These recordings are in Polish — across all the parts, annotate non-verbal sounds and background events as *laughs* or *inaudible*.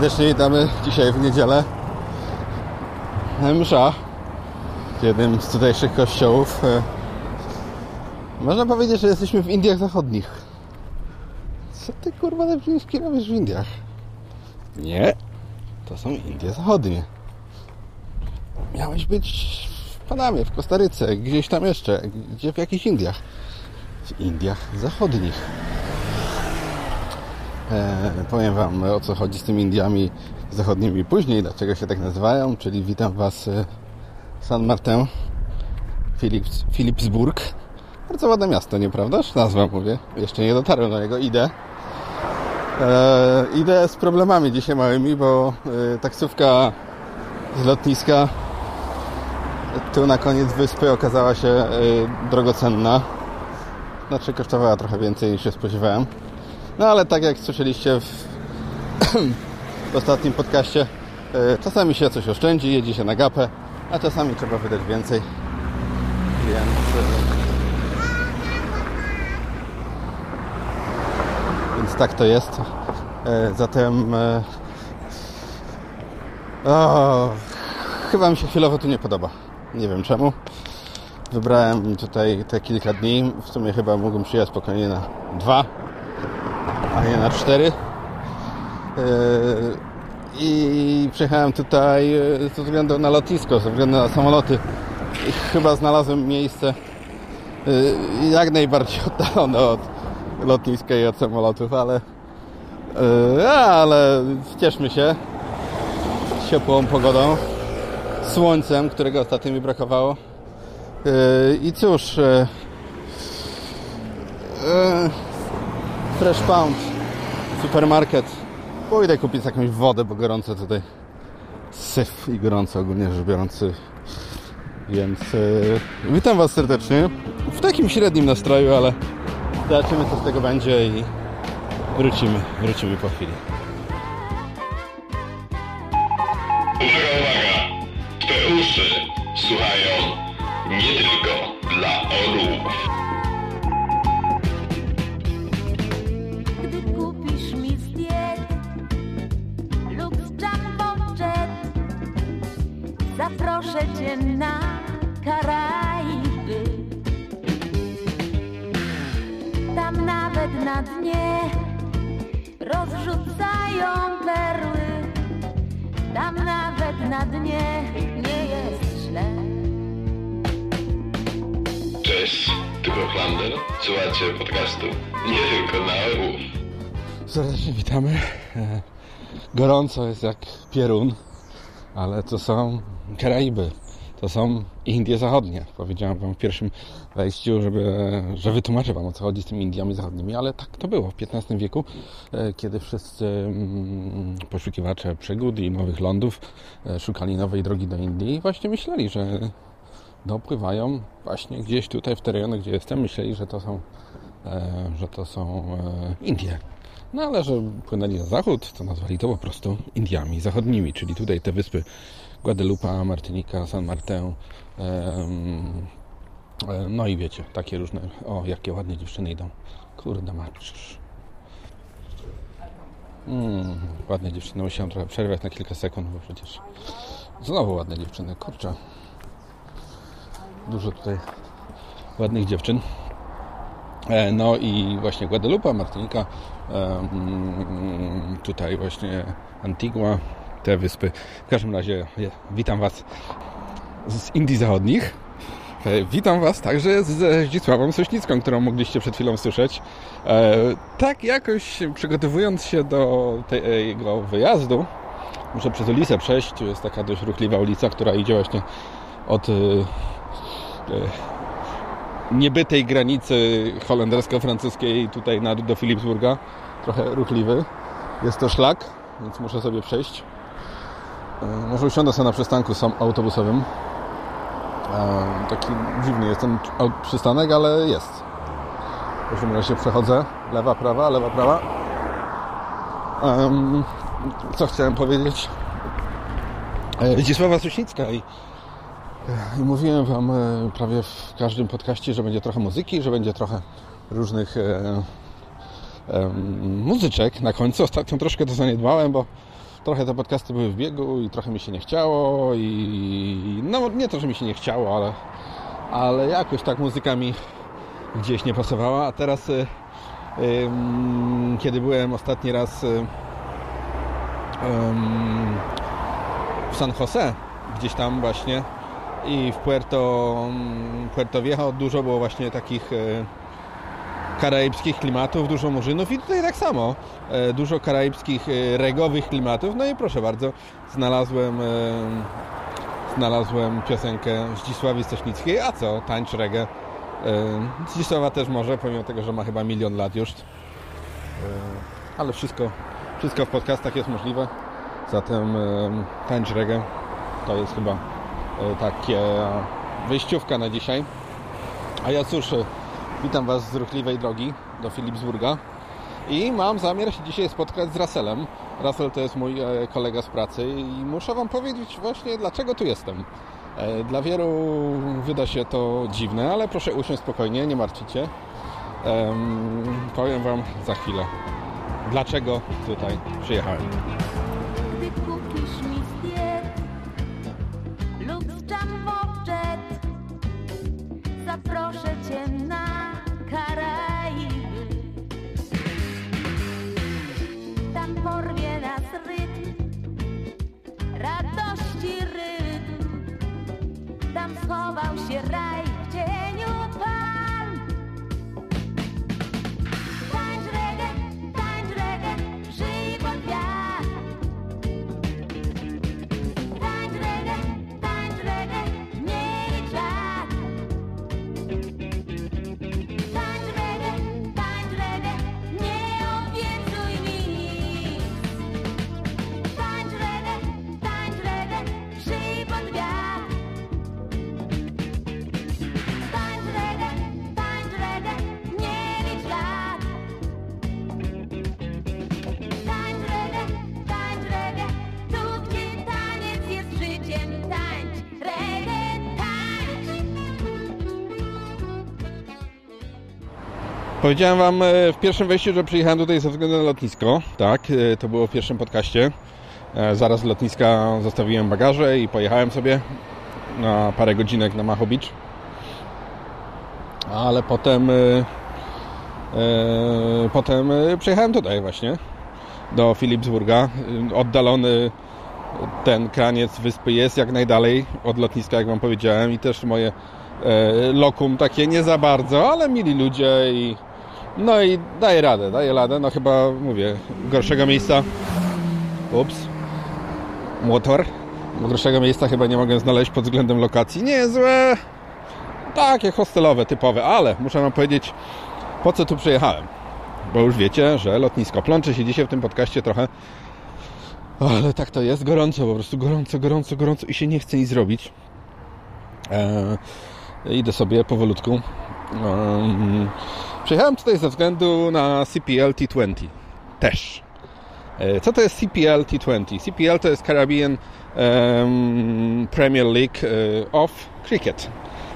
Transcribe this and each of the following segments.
Serdecznie witamy dzisiaj w niedzielę. Msza w jednym z tutejszych kościołów. E, Można powiedzieć, że jesteśmy w Indiach Zachodnich. Co ty kurwa Lepiński robisz w Indiach? Nie, to są Indie Zachodnie. Miałeś być w Panamie, w Kostaryce, gdzieś tam jeszcze, gdzie w jakichś Indiach. W Indiach Zachodnich. E, powiem Wam o co chodzi z tymi Indiami zachodnimi później, dlaczego się tak nazywają, czyli witam Was e, San Martin, Philips, Philipsburg. Bardzo ładne miasto, nieprawdaż? Nazwa mówię. Jeszcze nie dotarłem do niego, idę. E, idę z problemami dzisiaj małymi, bo taksówka z lotniska tu na koniec wyspy okazała się drogocenna. Znaczy kosztowała trochę więcej niż się spodziewałem. No ale tak jak słyszeliście w, w ostatnim podcaście, e, czasami się coś oszczędzi, jedzie się na gapę, a czasami trzeba wydać więcej. Więc, e, więc tak to jest. E, Zatem o, chyba mi się chwilowo tu nie podoba. Nie wiem czemu. Wybrałem tutaj te kilka dni. W sumie chyba mógłbym przyjechać spokojnie na dwa, a nie na cztery. Yy, I przyjechałem tutaj yy, ze względu na lotnisko, ze względu na samoloty. I chyba znalazłem miejsce yy, jak najbardziej *laughs* oddalone od lotniska i od samolotów, ale ale cieszmy się ciepłą pogodą, słońcem, którego ostatnio mi brakowało. I cóż, Fresh Pound, supermarket. Pójdę kupić jakąś wodę, bo gorąco tutaj. Syf i gorąco ogólnie rzecz biorąc. Więc yy, witam Was serdecznie. W takim średnim nastroju, ale zobaczymy co z tego będzie i wrócimy, wrócimy po chwili. E, Gorąco jest jak pierun, ale to są Karaiby. To są Indie Zachodnie. Powiedziałem Wam w pierwszym wejściu, żeby, że wytłumaczę Wam o co chodzi z tymi Indiami Zachodnimi, ale tak to było w XV wieku, e, kiedy wszyscy mm, poszukiwacze przygód i nowych lądów e, szukali nowej drogi do Indii i właśnie myśleli, że dopływają właśnie gdzieś tutaj w te rejony, gdzie jestem. Myśleli, że to są, że to są Indie. No ale że płynęli na zachód, to nazwali to po prostu Indiami Zachodnimi, czyli tutaj te wyspy Guadalupe, Martynika, San Martin. e, no i wiecie, takie różne. O, jakie ładnie dziewczyny idą. Kurde, masz. Mm, ładne dziewczyny. Musiałem trochę przerwać na kilka sekund, bo przecież znowu ładne dziewczyny. Kurczę. Dużo tutaj ładnych dziewczyn. E, No i właśnie Guadalupe, Martynika, em, tutaj właśnie Antigua, te wyspy. W każdym razie witam Was z Indii Zachodnich. E, Witam Was także z Zdzisławą Sośnicką, którą mogliście przed chwilą słyszeć. E, Tak jakoś przygotowując się do tego wyjazdu, muszę przez ulicę przejść. Tu jest taka dość ruchliwa ulica, która idzie właśnie od e, e, niebytej granicy holendersko-francuskiej tutaj na, do Philipsburga. Trochę ruchliwy. Jest to szlak, więc muszę sobie przejść. E, Może usiądę sobie na przystanku autobusowym. E, Taki dziwny jest ten przystanek, ale jest. W każdym razie przechodzę. Lewa, prawa, lewa, prawa. Co chciałem powiedzieć? E, Zdzisława Sośnicka i i mówiłem Wam e, prawie w każdym podcaście, że będzie trochę muzyki, że będzie trochę różnych e, em, muzyczek na końcu. Ostatnio troszkę to zaniedbałem, bo trochę te podcasty były w biegu i trochę mi się nie chciało i no nie to, że mi się nie chciało, ale, ale jakoś tak muzyka mi gdzieś nie pasowała, a teraz y, kiedy byłem ostatni raz y, w San Jose, gdzieś tam właśnie i w Puerto, Puerto Viejo dużo było właśnie takich karaibskich klimatów, dużo murzynów i tutaj tak samo. E, dużo karaibskich e, regowych klimatów. No i proszę bardzo, znalazłem e, znalazłem piosenkę Zdzisławy Stośnickiej. A co? Tańcz reggae. Zdzisława też może, pomimo tego, że ma chyba milion lat już. Ale wszystko, wszystko w podcastach jest możliwe. Zatem tańcz reggae to jest chyba takie wyjściówka na dzisiaj. A ja cóż, Witam Was z ruchliwej drogi do Philipsburga i mam zamiar się dzisiaj spotkać z Russellem. Russell to jest mój e, kolega z pracy i muszę Wam powiedzieć właśnie dlaczego tu jestem. E, dla wielu wyda się to dziwne, ale proszę usiąść spokojnie, nie martwicie. Powiem Wam za chwilę, dlaczego tutaj przyjechałem. Powiedziałem Wam e, w pierwszym wejściu, że przyjechałem tutaj ze względu na lotnisko. Tak, e, to było w pierwszym podcaście. E, Zaraz z lotniska zostawiłem bagaże i pojechałem sobie na parę godzinek na Maho Beach. Ale potem potem przyjechałem tutaj właśnie do Philipsburga. Oddalony ten kraniec wyspy jest jak najdalej od lotniska, jak Wam powiedziałem i też moje lokum takie nie za bardzo, ale mili ludzie i no i daje radę, daje radę, no chyba mówię, gorszego miejsca. Ups. Motor. Gorszego miejsca chyba nie mogę znaleźć pod względem lokacji, nie złe takie hostelowe, typowe, ale muszę Wam powiedzieć po co tu przyjechałem? Bo już wiecie, że lotnisko plącze się dzisiaj w tym podcaście trochę. Ale tak to jest, gorąco po prostu, gorąco, gorąco, gorąco i się nie chce nic zrobić. E, idę sobie powolutku. Um, przyjechałem tutaj ze względu na CPL T20 też. E, co to jest CPL T20? CPL to jest Caribbean em, Premier League e, of Cricket,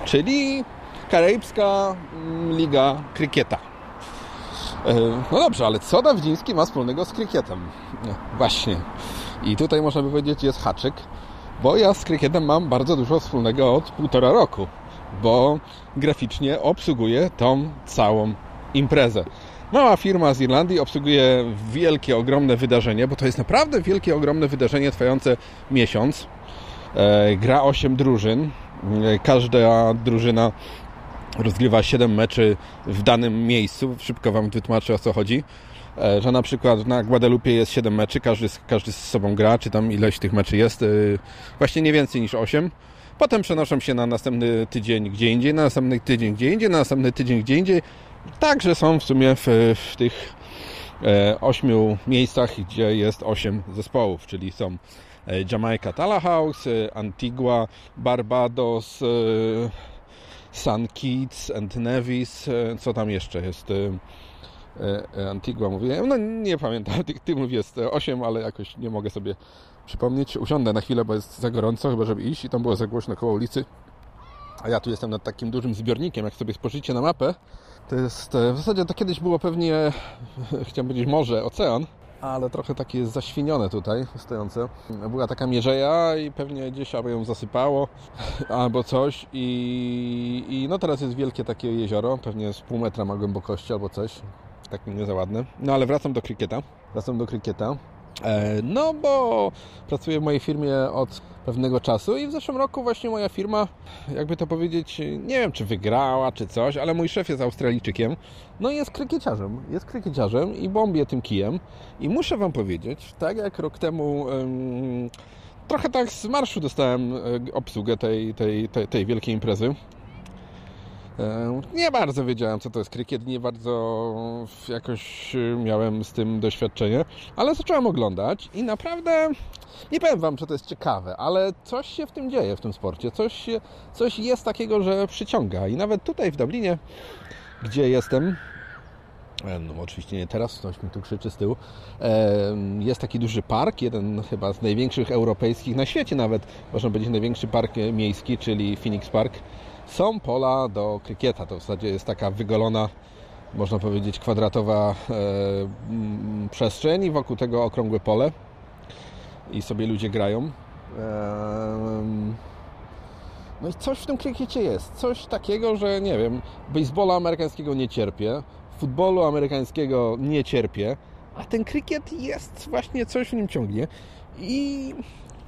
czyli Karaibska mm, Liga Krykieta. E, No dobrze, ale co Dawdziński ma wspólnego z krykietem? No, Właśnie. I tutaj można by powiedzieć jest haczyk, bo ja z krykietem mam bardzo dużo wspólnego od półtora roku, bo graficznie obsługuję tą całą imprezę. Mała firma z Irlandii obsługuje wielkie, ogromne wydarzenie, bo to jest naprawdę wielkie, ogromne wydarzenie trwające miesiąc. E, Gra 8 drużyn. E, Każda drużyna rozgrywa 7 meczy w danym miejscu. Szybko Wam wytłumaczę o co chodzi. E, Że na przykład na Guadalupe jest 7 meczy, każdy, każdy z sobą gra, czy tam ileś tych meczy jest. e, Właśnie nie więcej niż 8. Potem przenoszą się na następny tydzień gdzie indziej, na następny tydzień gdzie indziej, na następny tydzień gdzie indziej. Także są w sumie w, w tych e, ośmiu miejscach, gdzie jest osiem zespołów, czyli są e, Jamaica Tallahouse, e, Antigua, Barbados, e, St. Kitts and Nevis, co tam jeszcze jest? Antigua mówiłem, no nie pamiętam *laughs* tych tymów jest 8, ale jakoś nie mogę sobie przypomnieć. Usiądę na chwilę, bo jest za gorąco, chyba żeby iść i tam było za głośno koło ulicy. A ja tu jestem nad takim dużym zbiornikiem, jak sobie spojrzycie na mapę, to jest, e, w zasadzie to kiedyś było pewnie, *laughs* chciałem powiedzieć morze, ocean, ale trochę takie jest zaświnione tutaj stojące. Była taka mierzeja i pewnie gdzieś albo ją zasypało, *laughs* albo coś i, i no teraz jest wielkie takie jezioro, pewnie z pół metra ma głębokości albo coś, tak nie za ładne. No ale wracam do krykieta, wracam do krykieta. E, No, bo pracuję w mojej firmie od pewnego czasu i w zeszłym roku właśnie moja firma, jakby to powiedzieć, nie wiem czy wygrała, czy coś, ale mój szef jest Australijczykiem, no i jest krykieciarzem, jest krykieciarzem i bombie tym kijem. I muszę Wam powiedzieć, tak jak rok temu em, trochę tak z marszu dostałem e, obsługę tej, tej, tej, tej wielkiej imprezy, Nie bardzo wiedziałem, co to jest krykiet, nie bardzo jakoś e, miałem z tym doświadczenie, ale zacząłem oglądać i naprawdę nie powiem Wam, że to jest ciekawe, ale coś się w tym dzieje, w tym sporcie. Coś, coś jest takiego, że przyciąga. I nawet tutaj w Dublinie, gdzie jestem, e, no oczywiście nie teraz, ktoś mi tu krzyczy z tyłu. E, Jest taki duży park, jeden chyba z największych europejskich na świecie nawet, można powiedzieć największy park miejski, czyli Phoenix Park. Są pola do krykieta, to w zasadzie jest taka wygolona, można powiedzieć kwadratowa e, przestrzeń i wokół tego okrągłe pole i sobie ludzie grają. No i coś w tym krykiecie jest. Coś takiego, że nie wiem, baseballa amerykańskiego nie cierpię, futbolu amerykańskiego nie cierpię, a ten krykiet jest właśnie coś w nim ciągnie. I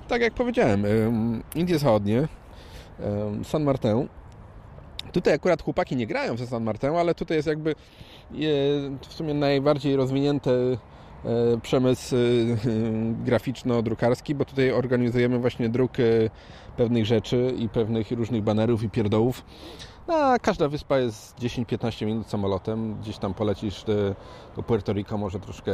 tak jak powiedziałem, em, Indie Zachodnie, San Martin. Tutaj akurat chłopaki nie grają w San Martin, ale tutaj jest jakby e, w sumie najbardziej rozwinięty e, przemysł e, *laughs* graficzno-drukarski, bo tutaj organizujemy właśnie druk pewnych rzeczy i pewnych różnych banerów i pierdołów. No, a każda wyspa jest 10-15 minut samolotem. Gdzieś tam polecisz do Puerto Rico, może troszkę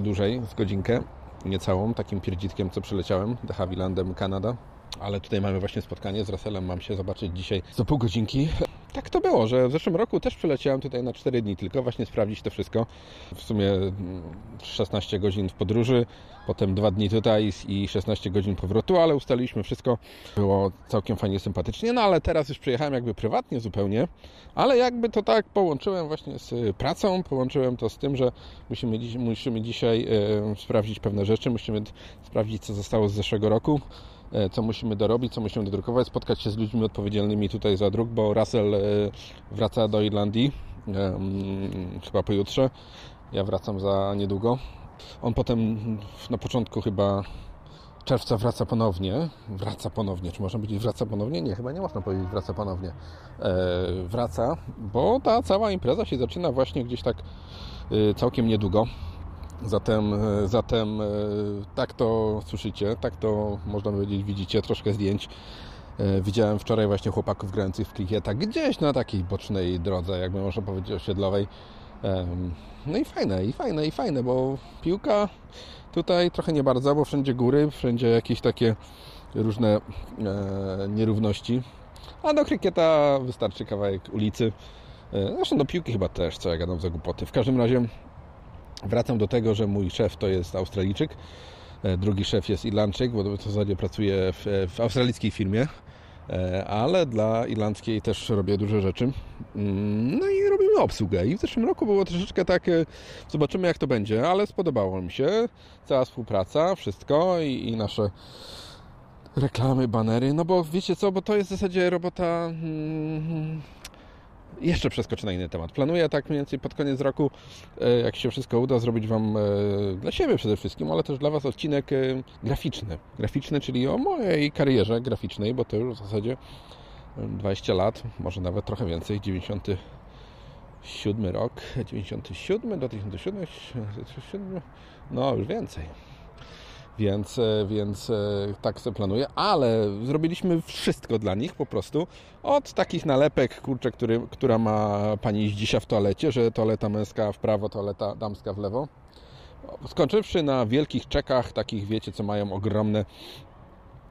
dłużej, z godzinkę, niecałą, takim pierdzitkiem, co przyleciałem, de Havillandem, Kanada. Ale tutaj mamy właśnie spotkanie z Russellem, mam się zobaczyć dzisiaj za pół godzinki. Tak to było, że w zeszłym roku też przyleciałem tutaj na 4 dni tylko, właśnie sprawdzić to wszystko. W sumie mm, 16 godzin w podróży, potem 2 dni tutaj i 16 godzin powrotu, ale ustaliliśmy wszystko. Było całkiem fajnie, sympatycznie, no ale teraz już przyjechałem jakby prywatnie zupełnie, ale jakby to tak połączyłem właśnie z pracą, połączyłem to z tym, że musimy, musimy dzisiaj e, sprawdzić pewne rzeczy, musimy sprawdzić co zostało z zeszłego roku co musimy dorobić, co musimy dodrukować, spotkać się z ludźmi odpowiedzialnymi tutaj za druk, bo Russell e, wraca do Irlandii e, chyba pojutrze. Ja wracam za niedługo. On potem na początku chyba czerwca wraca ponownie. Wraca ponownie. Czy można powiedzieć wraca ponownie? Nie, chyba nie można powiedzieć wraca ponownie. E, wraca, bo ta cała impreza się zaczyna właśnie gdzieś tak e, całkiem niedługo. Zatem, e, zatem e, tak to słyszycie, tak to można powiedzieć, widzicie troszkę zdjęć. E, Widziałem wczoraj właśnie chłopaków grających w klikieta gdzieś na takiej bocznej drodze, jakby można powiedzieć osiedlowej. No i fajne, i fajne, i fajne, bo piłka tutaj trochę nie bardzo, bo wszędzie góry, wszędzie jakieś takie różne nierówności. A do krykieta wystarczy kawałek ulicy. Zresztą do piłki chyba też, co ja gadam za głupoty. W każdym razie Wracam do tego, że mój szef to jest Australijczyk, e, drugi szef jest Irlandczyk, bo w zasadzie pracuję w, w australijskiej firmie, e, ale dla irlandzkiej też robię duże rzeczy. Mm, No i robimy obsługę. I w zeszłym roku było troszeczkę tak, e, zobaczymy jak to będzie, ale spodobało mi się. Cała współpraca, wszystko i, i nasze reklamy, banery, no bo wiecie co, bo to jest w zasadzie robota... mm, jeszcze przeskoczę na inny temat. Planuję tak mniej więcej pod koniec roku, e, jak się wszystko uda, zrobić Wam e, dla siebie przede wszystkim, ale też dla Was odcinek e, graficzny. Graficzny, czyli o mojej karierze graficznej, bo to już w zasadzie e, 20 lat, może nawet trochę więcej, 97 rok, 97 do 2007, no już więcej. Więc, e, więc e, tak sobie planuję, ale zrobiliśmy wszystko dla nich po prostu. Od takich nalepek, kurczę, który, która ma pani dzisiaj w toalecie, że toaleta męska w prawo, toaleta damska w lewo. Skończywszy na wielkich czekach, takich wiecie, co mają ogromne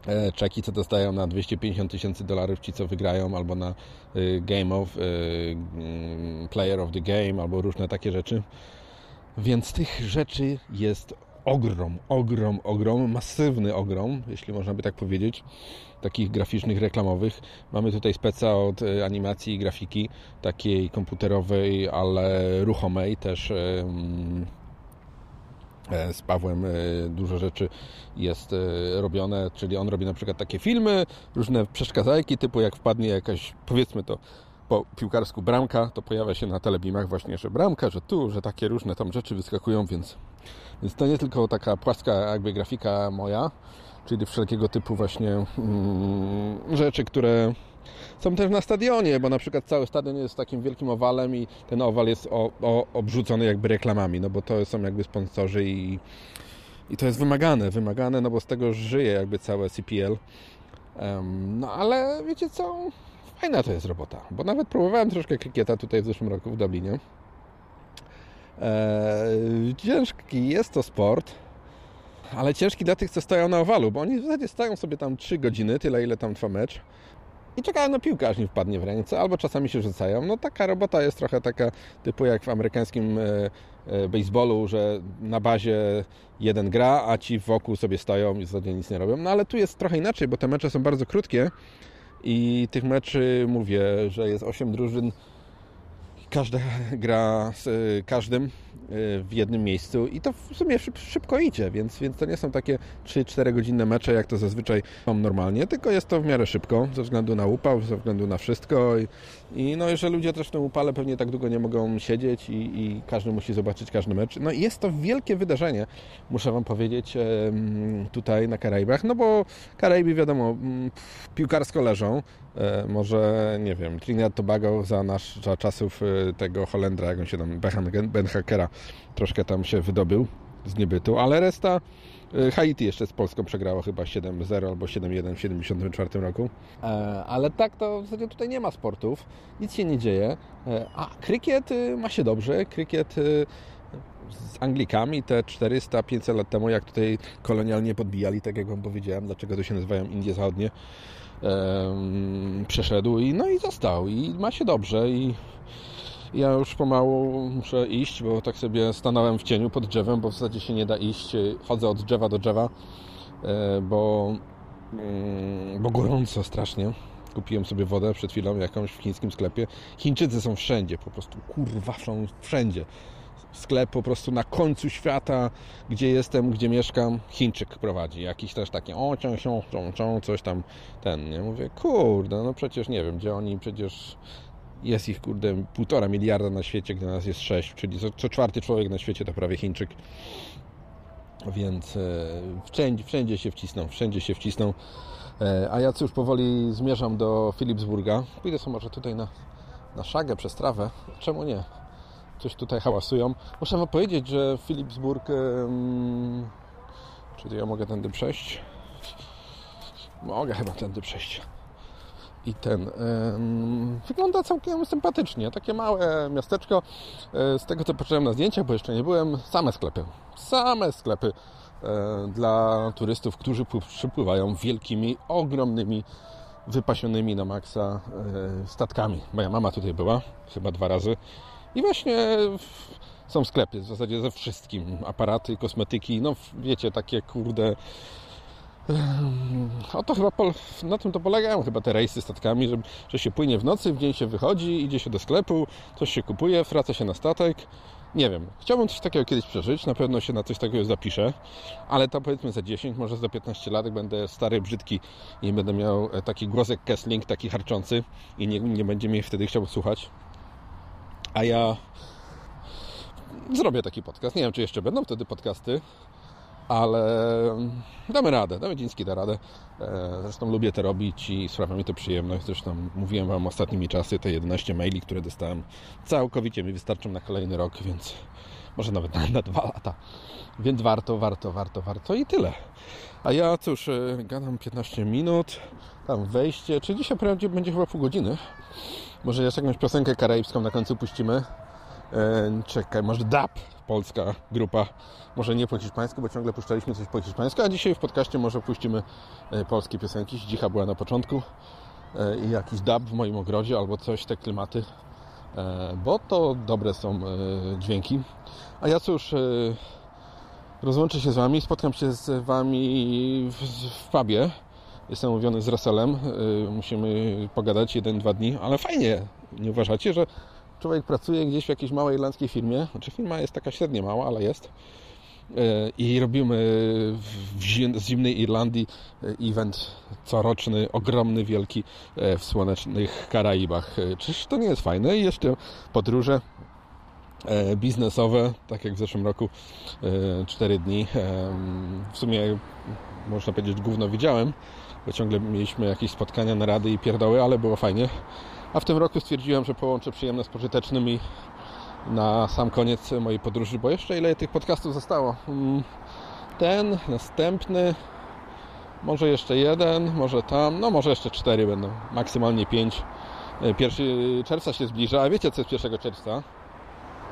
e, czeki, co dostają na 250 tysięcy dolarów ci, co wygrają, albo na y, Game of, y, mm, Player of the Game, albo różne takie rzeczy. Więc tych rzeczy jest ogrom, ogrom, ogrom, masywny ogrom, jeśli można by tak powiedzieć, takich graficznych, reklamowych. Mamy tutaj speca od e, animacji i grafiki, takiej komputerowej, ale ruchomej też. E, z Pawłem e, dużo rzeczy jest robione, czyli on robi na przykład takie filmy, różne przeszkadzajki, typu jak wpadnie jakaś, powiedzmy to, po piłkarsku bramka, to pojawia się na telebimach właśnie, że bramka, że tu, że takie różne tam rzeczy wyskakują, więc, więc to nie tylko taka płaska jakby grafika moja, czyli wszelkiego typu właśnie mm, rzeczy, które są też na stadionie, bo na przykład cały stadion jest takim wielkim owalem i ten owal jest o, o, obrzucony jakby reklamami, no bo to są jakby sponsorzy i, i to jest wymagane, wymagane, no bo z tego żyje jakby całe CPL. Um, no ale wiecie co, fajna to jest robota, bo nawet próbowałem troszkę krykieta tutaj w zeszłym roku w Dublinie. Eee, ciężki jest to sport, ale ciężki dla tych, co stoją na owalu, bo oni w zasadzie stają sobie tam 3 godziny, tyle ile tam trwa mecz i czekają na piłkę, aż im wpadnie w ręce, albo czasami się rzucają. No taka robota jest trochę taka typu jak w amerykańskim e, e, baseballu, że na bazie jeden gra, a ci wokół sobie stoją i w zasadzie nic nie robią. No ale tu jest trochę inaczej, bo te mecze są bardzo krótkie i tych meczy, mówię, że jest 8 drużyn, każda gra z y, każdym y, w jednym miejscu. I to w sumie szybko idzie, więc, więc to nie są takie 3-4 godzinne mecze, jak to zazwyczaj mam normalnie, tylko jest to w miarę szybko, ze względu na upał, ze względu na wszystko i no, że ludzie też w tym upale pewnie tak długo nie mogą siedzieć i, i każdy musi zobaczyć każdy mecz. No jest to wielkie wydarzenie, muszę Wam powiedzieć, tutaj na Karaibach, no bo Karaiby wiadomo, piłkarsko leżą, e, może, nie wiem, Trinidad Tobago za, nasz, za czasów e, tego Holendra, jak on się tam, Ben Hackera, troszkę tam się wydobył z niebytu, ale reszta Haiti jeszcze z Polską przegrało chyba 7-0 albo 7-1 w 1974 roku. Ale tak to w zasadzie tutaj nie ma sportów, nic się nie dzieje. A krykiet ma się dobrze. Krykiet z Anglikami te 400-500 lat temu, jak tutaj kolonialnie podbijali, tak jak Wam powiedziałem, dlaczego to się nazywają Indie Zachodnie, przeszedł i no i został i ma się dobrze i ja już pomału muszę iść, bo tak sobie stanąłem w cieniu pod drzewem, bo w zasadzie się nie da iść. Chodzę od drzewa do drzewa, e, bo, mm, bo gorąco strasznie. Kupiłem sobie wodę przed chwilą jakąś w chińskim sklepie. Chińczycy są wszędzie, po prostu kurwa są wszędzie sklep po prostu na końcu świata, gdzie jestem, gdzie mieszkam, Chińczyk prowadzi. Jakiś też taki o, cią, cią, cią, coś tam, ten, nie? Mówię, kurde, no przecież nie wiem, gdzie oni, przecież jest ich, kurde, półtora miliarda na świecie, gdy nas jest sześć, czyli co, co czwarty człowiek na świecie to prawie Chińczyk. Więc e, wszędzie, wszędzie się wcisną, wszędzie się wcisną. E, a ja cóż, powoli zmierzam do Philipsburga. Pójdę sobie może tutaj na, na szagę przez trawę. Czemu nie? coś tutaj hałasują. Muszę wam powiedzieć, że Philipsburg... Um, czy ja mogę tędy przejść? Mogę chyba tędy przejść. I ten wygląda całkiem sympatycznie. Takie małe miasteczko. E, z tego co patrzyłem na zdjęciach, bo jeszcze nie byłem, same sklepy. Same sklepy e, dla turystów, którzy przypływają wielkimi, ogromnymi, wypasionymi na maksa e, statkami. Moja mama tutaj była chyba dwa razy i właśnie są sklepy w zasadzie ze wszystkim. Aparaty, kosmetyki, no wiecie, takie kurde... O to chyba na tym to polegają chyba te rejsy statkami, że, że się płynie w nocy, w dzień się wychodzi, idzie się do sklepu, coś się kupuje, wraca się na statek. Nie wiem, chciałbym coś takiego kiedyś przeżyć, na pewno się na coś takiego zapiszę, ale to powiedzmy za 10, może za 15 lat, będę stary, brzydki i będę miał taki głosek Kessling, taki harczący i nie, nie będzie mnie wtedy chciał słuchać a ja zrobię taki podcast. Nie wiem, czy jeszcze będą wtedy podcasty, ale damy radę. Damy Dziński da radę. E, zresztą lubię to robić i sprawia mi to przyjemność. Zresztą mówiłem Wam ostatnimi czasy, te 11 maili, które dostałem, całkowicie mi wystarczą na kolejny rok, więc może nawet na, na dwa lata. Więc warto, warto, warto, warto i tyle. A ja cóż, e, gadam 15 minut, tam wejście, czy dzisiaj prawdzie będzie chyba pół godziny. Może jeszcze jakąś piosenkę karaibską na końcu puścimy. E, czekaj, może DAP, polska grupa. Może nie po hiszpańsku, bo ciągle puszczaliśmy coś po hiszpańsku, a dzisiaj w podcaście może puścimy e, polskie piosenki. Dzicha była na początku e, i jakiś DAP w moim ogrodzie albo coś, te klimaty, bo to dobre są dźwięki. A ja cóż, rozłączę się z Wami, spotkam się z Wami w, w pubie Jestem umówiony z Russellem. Musimy pogadać jeden, dwa dni, ale fajnie. Nie uważacie, że człowiek pracuje gdzieś w jakiejś małej irlandzkiej firmie? Znaczy firma jest taka średnio mała, ale jest. i robimy z zimnej Irlandii e, event coroczny, ogromny, wielki w słonecznych Karaibach. Czyż to nie jest fajne? I jeszcze podróże biznesowe, tak jak w zeszłym roku, 4 dni. W sumie można powiedzieć, gówno widziałem, bo ciągle mieliśmy jakieś spotkania, narady i pierdoły, ale było fajnie. A w tym roku stwierdziłem, że połączę przyjemne z pożytecznym i na sam koniec mojej podróży, bo jeszcze ile tych podcastów zostało? Mm, ten, następny, może jeszcze jeden, może tam, no może jeszcze cztery będą, maksymalnie pięć. E, pierwszy czerwca się zbliża, a wiecie co jest 1 czerwca?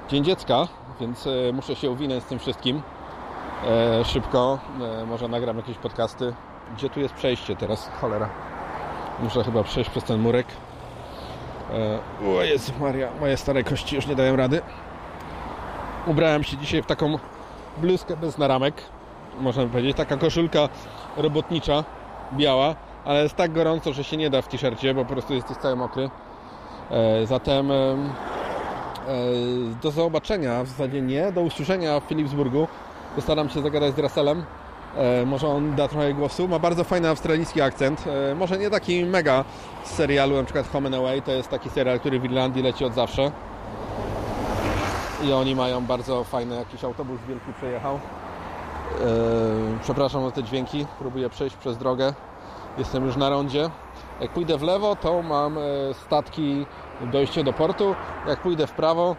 Dzień dziecka, więc e, muszę się uwinąć z tym wszystkim e, szybko. Może nagram jakieś podcasty. Gdzie tu jest przejście teraz? Cholera. Muszę chyba przejść przez ten murek. O Jezu Maria, moje stare kości już nie dają rady. Ubrałem się dzisiaj w taką bluzkę bez naramek, można powiedzieć. Taka koszulka robotnicza, biała, ale jest tak gorąco, że się nie da w t-shircie, bo po prostu jesteś cały mokry. E, zatem e, e, do zobaczenia, w zasadzie nie, do usłyszenia w Philipsburgu. Postaram się zagadać z Russellem. Może on da trochę głosu. Ma bardzo fajny australijski akcent. Może nie taki mega z serialu, na przykład Home and Away. To jest taki serial, który w Irlandii leci od zawsze i oni mają bardzo fajny jakiś autobus wielki przejechał. Yy, przepraszam za te dźwięki, próbuję przejść przez drogę. Jestem już na rondzie. Jak pójdę w lewo, to mam e, statki dojście do portu. Jak pójdę w prawo,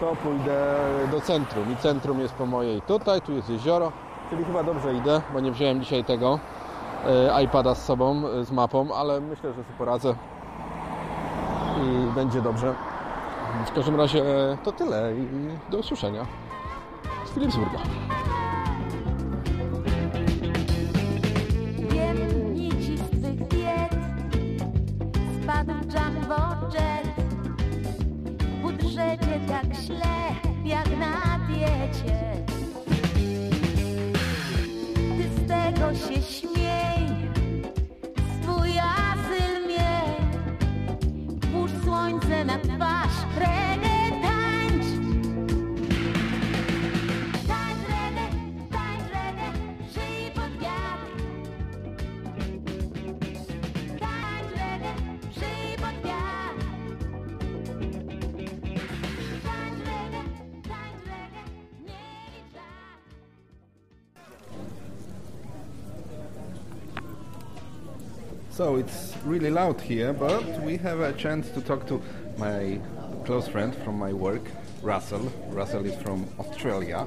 to pójdę do centrum. I centrum jest po mojej tutaj, tu jest jezioro. Czyli chyba dobrze idę, bo nie wziąłem dzisiaj tego e, iPada z sobą, e, z mapą, ale myślę, że sobie poradzę i będzie dobrze. W każdym razie to tyle i do usłyszenia. Z Spadł jumbo jet. W budżecie tak jak na diecie So it's really loud here, but we have a chance to talk to my close friend from my work, Russell. Russell is from Australia,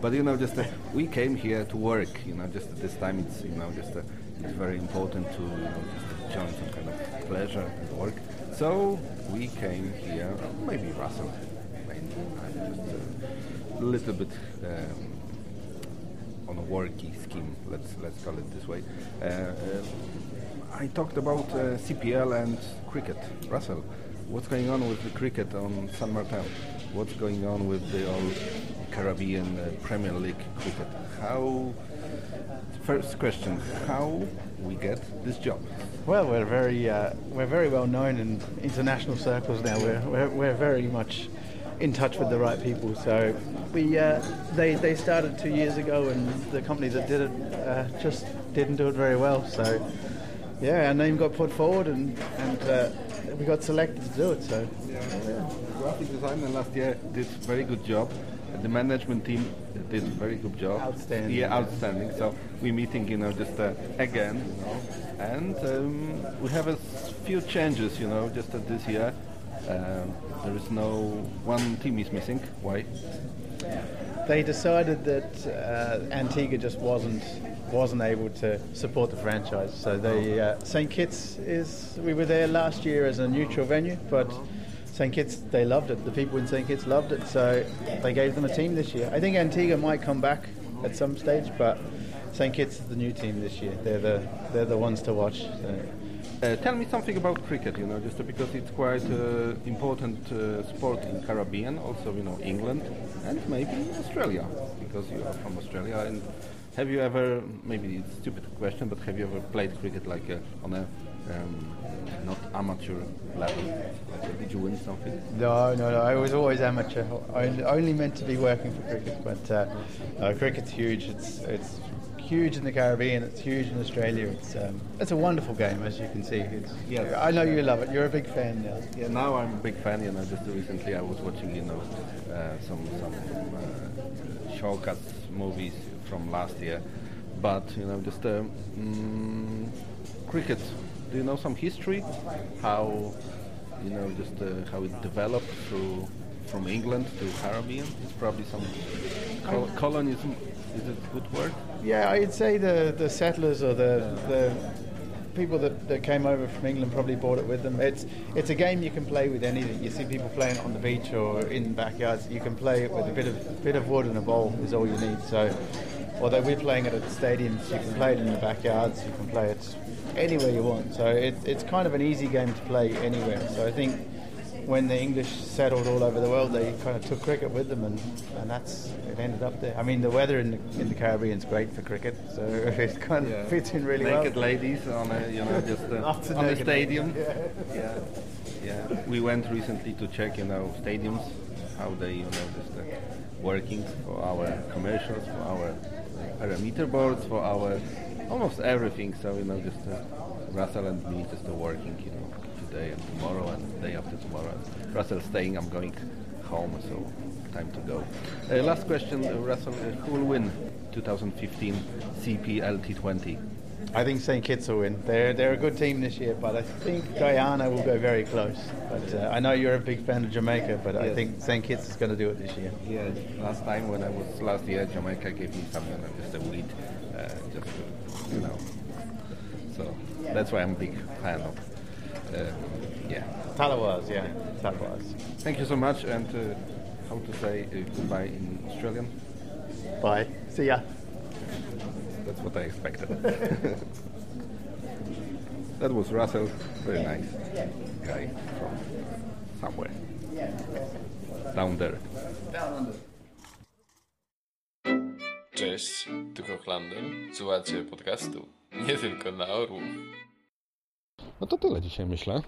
but you know, just uh, we came here to work. You know, just at this time, it's you know, just uh, it's very important to you know, just join some kind of pleasure and work. So we came here. Maybe Russell, maybe I'm just a little bit. Um, on a worky scheme, let's let's call it this way. Uh, uh, I talked about uh, CPL and cricket. Russell, what's going on with the cricket on San Martin? What's going on with the old Caribbean uh, Premier League cricket? How? First question: How we get this job? Well, we're very uh, we're very well known in international circles now. We're, we're we're very much in touch with the right people. So we uh, they they started two years ago, and the company that did it uh, just didn't do it very well. So yeah, our name got put forward, and and uh, we got selected to do it. So Graphic designer last year did very good job. The management team did a very good job. Outstanding. Yeah, outstanding. So we're meeting, you know, just uh, again, you know, and um, we have a few changes, you know, just uh, this year. Um, there is no one team is missing. Why? they decided that uh, Antigua just wasn't wasn't able to support the franchise. So the uh, St Kitts is we were there last year as a neutral venue, but St Kitts they loved it. The people in St Kitts loved it, so they gave them a team this year. I think Antigua might come back at some stage, but St Kitts is the new team this year. They're the they're the ones to watch. So. Uh, tell me something about cricket, you know, just because it's quite uh, important uh, sport in Caribbean, also, you know, England and maybe Australia, because you are from Australia. And have you ever, maybe it's a stupid question, but have you ever played cricket like uh, on a um, not amateur level. Did you win something? No, no, no. I was always amateur. Only, only meant to be working for cricket, but uh, no, cricket's huge. It's it's huge in the Caribbean. It's huge in Australia. It's um, it's a wonderful game, as you can see. It's, Yeah. I know you love it. You're a big fan now. Yeah, now I'm a big fan. You know, just recently I was watching, you know, uh, some some uh, shortcuts movies from last year, but you know, just um, mm, cricket. Do you know some history? How you know, just uh, how it developed through from England to Caribbean? It's probably some col- colonism. Is it a good word? Yeah, I'd say the, the settlers or the the people that, that came over from England probably brought it with them. It's it's a game you can play with anything. You see people playing it on the beach or in backyards. You can play it with a bit of bit of wood and a ball is all you need. So, although we're playing it at stadiums, you can play it in the backyards. You can play it anywhere you want. So it, it's kind of an easy game to play anywhere. So I think when the English settled all over the world, they kind of took cricket with them, and, and that's it ended up there. I mean, the weather in the, in the Caribbean is great for cricket, so *laughs* it kind of fits in really naked well. Naked ladies on a you know just uh, *laughs* Lots on the stadium. *laughs* ladies, yeah, yeah. We went recently to check you know stadiums, how they you know just uh, working for our commercials, for our parameter boards, for our almost everything. So you know just uh, Russell and me just uh, working you know today and tomorrow and day after tomorrow. Russell staying, I'm going home, so time to go. Uh, last question, uh, Russell, uh, who will win 2015 CPL T20? I think St Kitts will win. They're they're a good team this year, but I think Guyana will go very close. But uh, I know you're a big fan of Jamaica, but I think St Kitts is going to do it this year. Yeah, last time when I was last year, Jamaica gave me some, you know, just a weed, uh, just to, you know. So that's why I'm a big fan of. Uh, yeah. Talawas, yeah, Talawas. Thank you so much, and uh, how to say uh, goodbye in Australian? Bye. See ya. That's what I expected. *laughs* that was Russell, very nice guy from somewhere down there. Cześć, tu Hochlander. Słuchacie podcastu nie tylko na orłów. No to tyle dzisiaj myślę.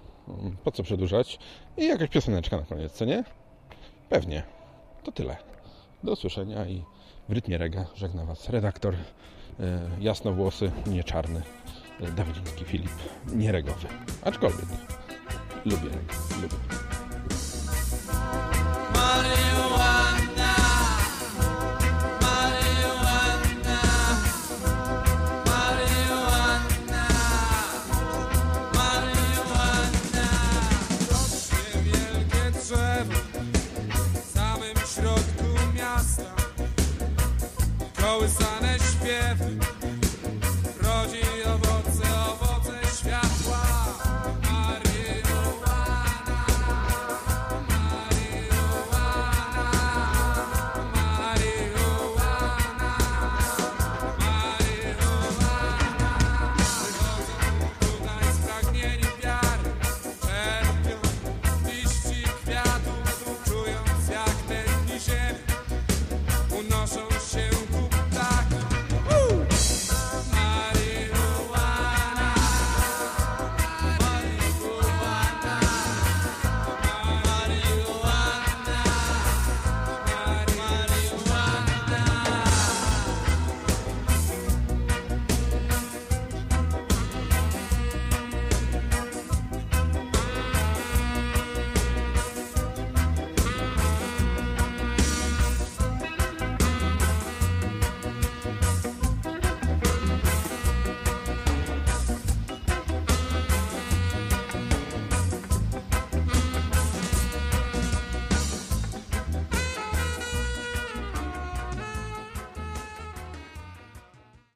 Po co przedłużać? I jakaś pioseneczka na koniec, co nie? Pewnie. To tyle. Do usłyszenia i w rytmie rega żegna Was redaktor jasnowłosy, nie czarny, e, Dawidziński Filip, nie regowy. Aczkolwiek lubię lubię.